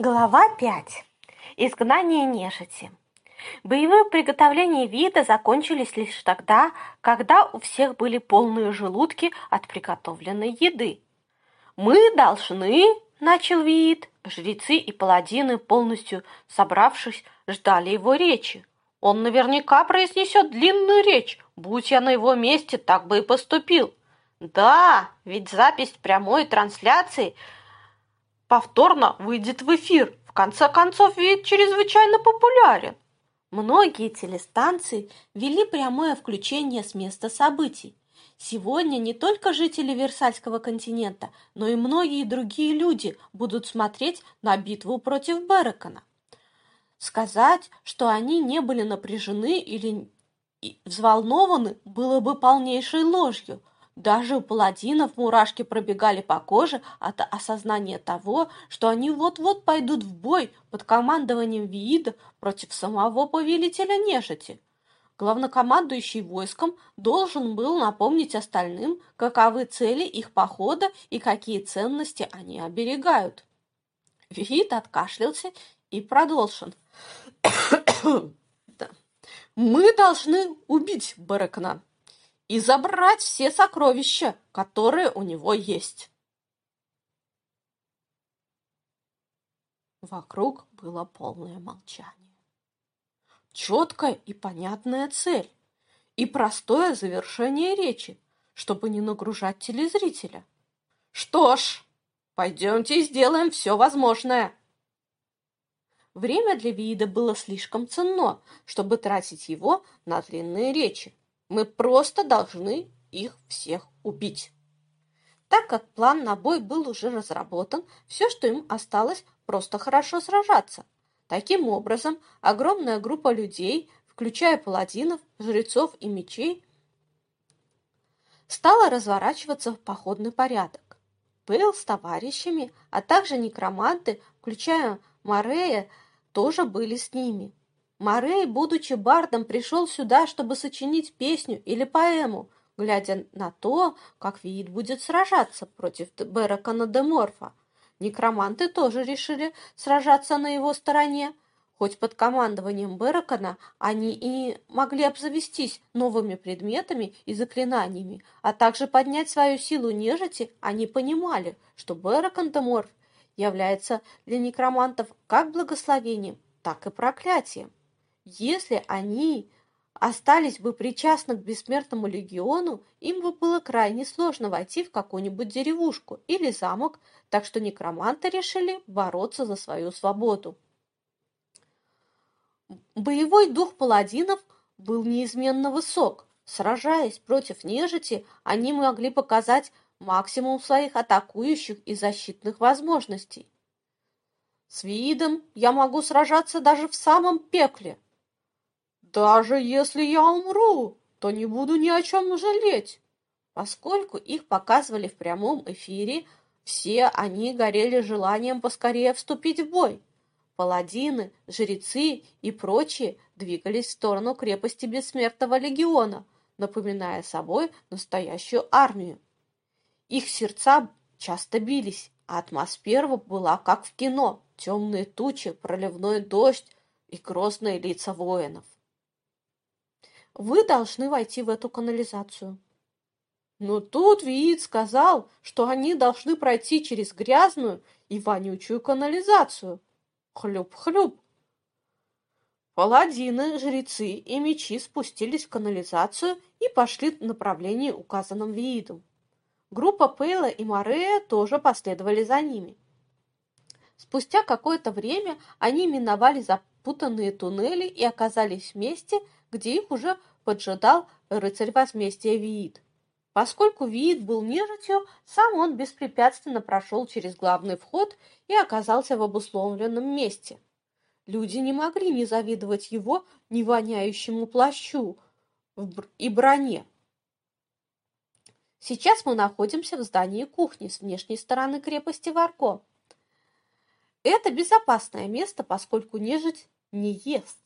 Глава 5. Изгнание нежити. Боевые приготовления вида закончились лишь тогда, когда у всех были полные желудки от приготовленной еды. «Мы должны», — начал вид, жрецы и паладины, полностью собравшись, ждали его речи. Он наверняка произнесет длинную речь, будь я на его месте, так бы и поступил. Да, ведь запись прямой трансляции — повторно выйдет в эфир. В конце концов, вид чрезвычайно популярен. Многие телестанции вели прямое включение с места событий. Сегодня не только жители Версальского континента, но и многие другие люди будут смотреть на битву против Беракона. Сказать, что они не были напряжены или взволнованы, было бы полнейшей ложью – даже у паладинов мурашки пробегали по коже от осознания того, что они вот-вот пойдут в бой под командованием Виида против самого повелителя нежити. Главнокомандующий войском должен был напомнить остальным, каковы цели их похода и какие ценности они оберегают. Виид откашлялся и продолжил. «Мы должны убить Баракна и забрать все сокровища, которые у него есть. Вокруг было полное молчание. Четкая и понятная цель и простое завершение речи, чтобы не нагружать телезрителя. Что ж, пойдемте и сделаем все возможное. Время для вида было слишком ценно, чтобы тратить его на длинные речи. Мы просто должны их всех убить. Так как план на бой был уже разработан, все, что им осталось, просто хорошо сражаться. Таким образом, огромная группа людей, включая паладинов, жрецов и мечей, стала разворачиваться в походный порядок. Пэл с товарищами, а также некроманты, включая Морея, тоже были с ними. Морей, будучи бардом, пришел сюда, чтобы сочинить песню или поэму, глядя на то, как Виит будет сражаться против Беракона де Морфа. Некроманты тоже решили сражаться на его стороне. Хоть под командованием Беракона они и могли обзавестись новыми предметами и заклинаниями, а также поднять свою силу нежити, они понимали, что Беракон де Морф является для некромантов как благословением, так и проклятием. Если они остались бы причастны к бессмертному легиону, им бы было крайне сложно войти в какую-нибудь деревушку или замок, так что некроманты решили бороться за свою свободу. Боевой дух паладинов был неизменно высок. Сражаясь против нежити, они могли показать максимум своих атакующих и защитных возможностей. С видом я могу сражаться даже в самом пекле, даже если я умру, то не буду ни о чем жалеть. Поскольку их показывали в прямом эфире, все они горели желанием поскорее вступить в бой. Паладины, жрецы и прочие двигались в сторону крепости Бессмертного легиона, напоминая собой настоящую армию. Их сердца часто бились, а атмосфера была как в кино. Темные тучи, проливной дождь и грозные лица воинов. Вы должны войти в эту канализацию. Но тут Виит сказал, что они должны пройти через грязную и вонючую канализацию. Хлюп-хлюп. Паладины, жрецы и мечи спустились в канализацию и пошли в направлении, указанном Виидом. Группа Пейла и Морея тоже последовали за ними. Спустя какое-то время они миновали запутанные туннели и оказались в месте, где их уже поджидал рыцарь возмездия Виит. Поскольку Виит был нежитью, сам он беспрепятственно прошел через главный вход и оказался в обусловленном месте. Люди не могли не завидовать его невоняющему плащу и броне. Сейчас мы находимся в здании кухни с внешней стороны крепости Варко. Это безопасное место, поскольку нежить не ест.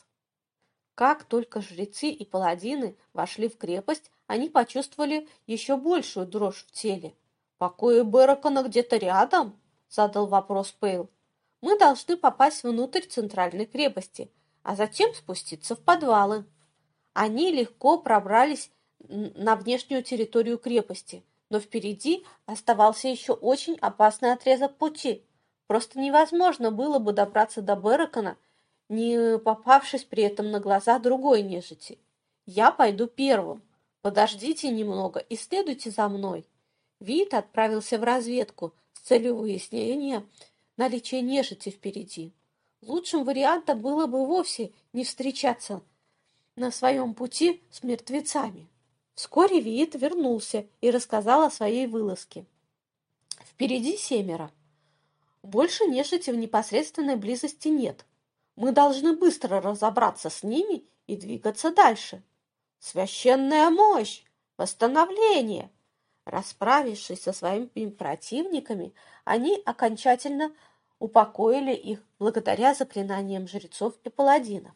Как только жрецы и паладины вошли в крепость, они почувствовали еще большую дрожь в теле. «Покои Беракона где-то рядом?» – задал вопрос Пейл. Мы должны попасть внутрь центральной крепости, а затем спуститься в подвалы. Они легко пробрались на внешнюю территорию крепости, но впереди оставался еще очень опасный отрезок пути. Просто невозможно было бы добраться до Беракона, не попавшись при этом на глаза другой нежити. Я пойду первым. Подождите немного и следуйте за мной. Вит отправился в разведку с целью выяснения наличия нежити впереди. Лучшим вариантом было бы вовсе не встречаться на своем пути с мертвецами. Вскоре Виит вернулся и рассказал о своей вылазке. Впереди семеро. Больше нежити в непосредственной близости нет. Мы должны быстро разобраться с ними и двигаться дальше. Священная мощь! Восстановление! Расправившись со своими противниками, они окончательно упокоили их благодаря заклинаниям жрецов и паладинов.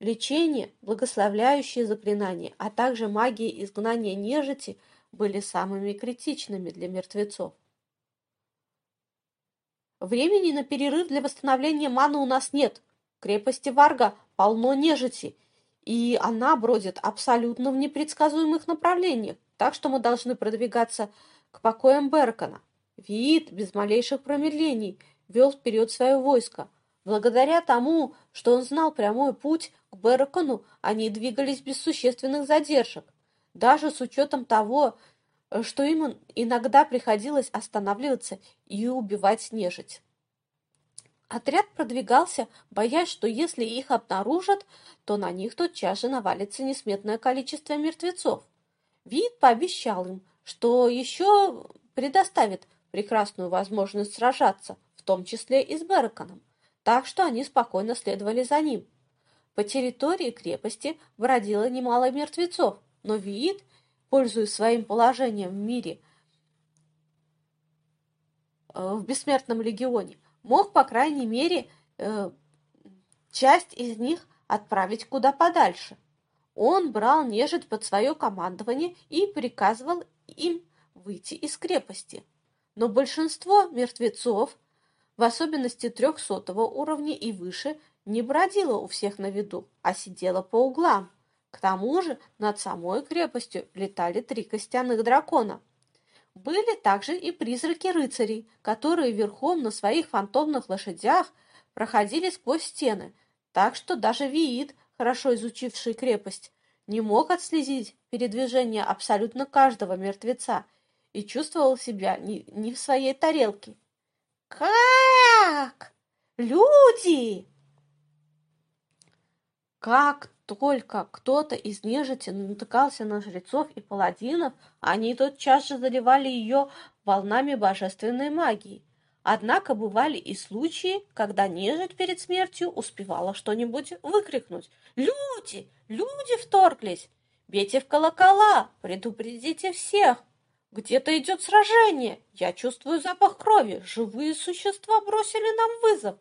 Лечение, благословляющие заклинания, а также магия изгнания нежити были самыми критичными для мертвецов. Времени на перерыв для восстановления маны у нас нет. Крепости Варга полно нежити, и она бродит абсолютно в непредсказуемых направлениях, так что мы должны продвигаться к покоям Беркона. Виит без малейших промедлений вел вперед свое войско. Благодаря тому, что он знал прямой путь к Беркону, они двигались без существенных задержек. Даже с учетом того, что им иногда приходилось останавливаться и убивать нежить. Отряд продвигался, боясь, что если их обнаружат, то на них тотчас же навалится несметное количество мертвецов. Вид пообещал им, что еще предоставит прекрасную возможность сражаться, в том числе и с Бераконом, так что они спокойно следовали за ним. По территории крепости бродило немало мертвецов, но Виит пользуясь своим положением в мире, э, в Бессмертном легионе, мог, по крайней мере, э, часть из них отправить куда подальше. Он брал нежить под свое командование и приказывал им выйти из крепости. Но большинство мертвецов, в особенности трехсотого уровня и выше, не бродило у всех на виду, а сидело по углам, к тому же над самой крепостью летали три костяных дракона. Были также и призраки рыцарей, которые верхом на своих фантомных лошадях проходили сквозь стены, так что даже Виит, хорошо изучивший крепость, не мог отследить передвижение абсолютно каждого мертвеца и чувствовал себя не, не в своей тарелке. «Как? Люди!» Как только кто-то из нежити натыкался на жрецов и паладинов, они тотчас же заливали ее волнами божественной магии. Однако бывали и случаи, когда нежить перед смертью успевала что-нибудь выкрикнуть. «Люди! Люди вторглись! Бейте в колокола! Предупредите всех! Где-то идет сражение! Я чувствую запах крови! Живые существа бросили нам вызов!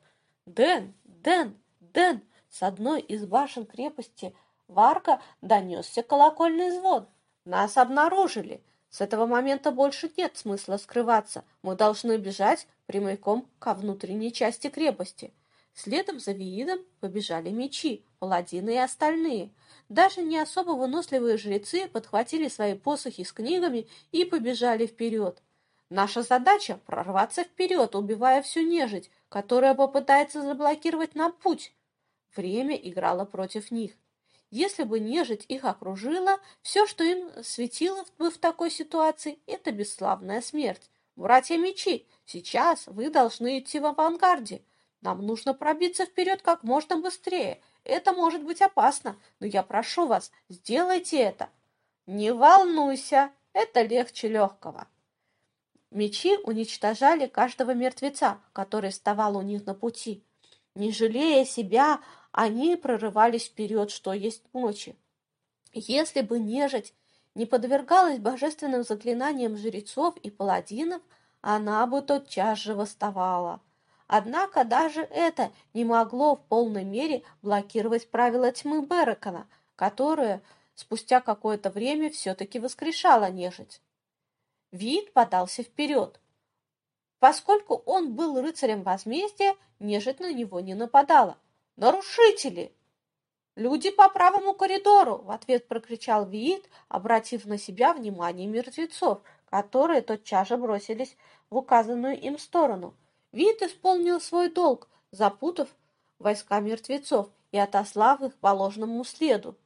Дэн! Дэн! Дэн! С одной из башен крепости Варка донесся колокольный звон. Нас обнаружили. С этого момента больше нет смысла скрываться. Мы должны бежать прямиком ко внутренней части крепости. Следом за Виидом побежали мечи, паладины и остальные. Даже не особо выносливые жрецы подхватили свои посохи с книгами и побежали вперед. Наша задача – прорваться вперед, убивая всю нежить, которая попытается заблокировать нам путь. Время играло против них. Если бы нежить их окружила, все, что им светило бы в такой ситуации, это бесславная смерть. Братья мечи, сейчас вы должны идти в авангарде. Нам нужно пробиться вперед как можно быстрее. Это может быть опасно, но я прошу вас, сделайте это. Не волнуйся, это легче легкого. Мечи уничтожали каждого мертвеца, который вставал у них на пути. Не жалея себя, они прорывались вперед, что есть мочи. Если бы нежить не подвергалась божественным заклинаниям жрецов и паладинов, она бы тотчас же восставала. Однако даже это не могло в полной мере блокировать правила тьмы Беракона, которое спустя какое-то время все-таки воскрешало нежить. Вид подался вперед. Поскольку он был рыцарем возмездия, нежить на него не нападала. «Нарушители!» «Люди по правому коридору!» — в ответ прокричал Виит, обратив на себя внимание мертвецов, которые тотчас же бросились в указанную им сторону. Виит исполнил свой долг, запутав войска мертвецов и отослав их по ложному следу.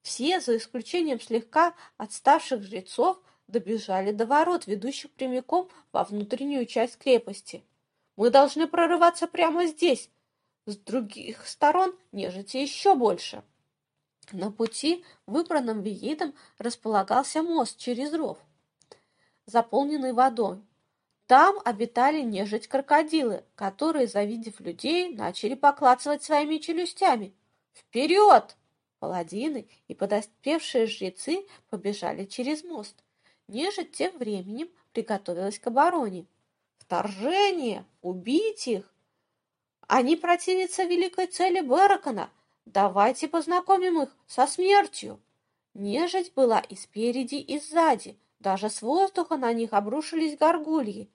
Все, за исключением слегка отставших жрецов, добежали до ворот, ведущих прямиком во внутреннюю часть крепости. Мы должны прорываться прямо здесь. С других сторон нежити еще больше. На пути, выбранном Виидом, располагался мост через ров, заполненный водой. Там обитали нежить-крокодилы, которые, завидев людей, начали поклацывать своими челюстями. «Вперед!» Паладины и подоспевшие жрецы побежали через мост. Нежить тем временем приготовилась к обороне. Вторжение! Убить их! Они противятся великой цели Беракона. Давайте познакомим их со смертью. Нежить была и спереди, и сзади. Даже с воздуха на них обрушились горгульи.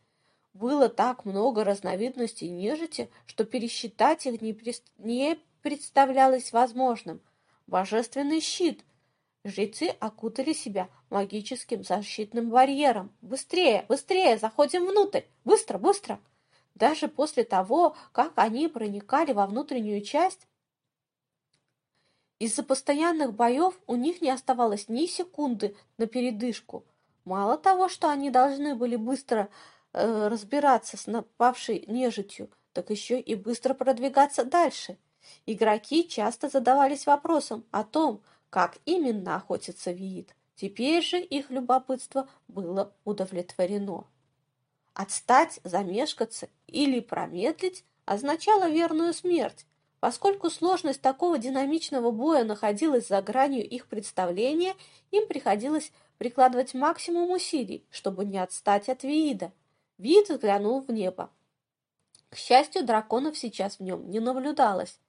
Было так много разновидностей нежити, что пересчитать их не, не представлялось возможным. Божественный щит. Жрецы окутали себя магическим защитным барьером. Быстрее, быстрее, заходим внутрь. Быстро, быстро. Даже после того, как они проникали во внутреннюю часть, из-за постоянных боев у них не оставалось ни секунды на передышку. Мало того, что они должны были быстро э, разбираться с напавшей нежитью, так еще и быстро продвигаться дальше. Игроки часто задавались вопросом о том, как именно охотится Виит. Теперь же их любопытство было удовлетворено. Отстать, замешкаться или промедлить означало верную смерть, Поскольку сложность такого динамичного боя находилась за гранью их представления, им приходилось прикладывать максимум усилий, чтобы не отстать от Виида. Виид взглянул в небо. К счастью, драконов сейчас в нем не наблюдалось.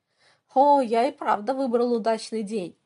О, я и правда выбрал удачный день.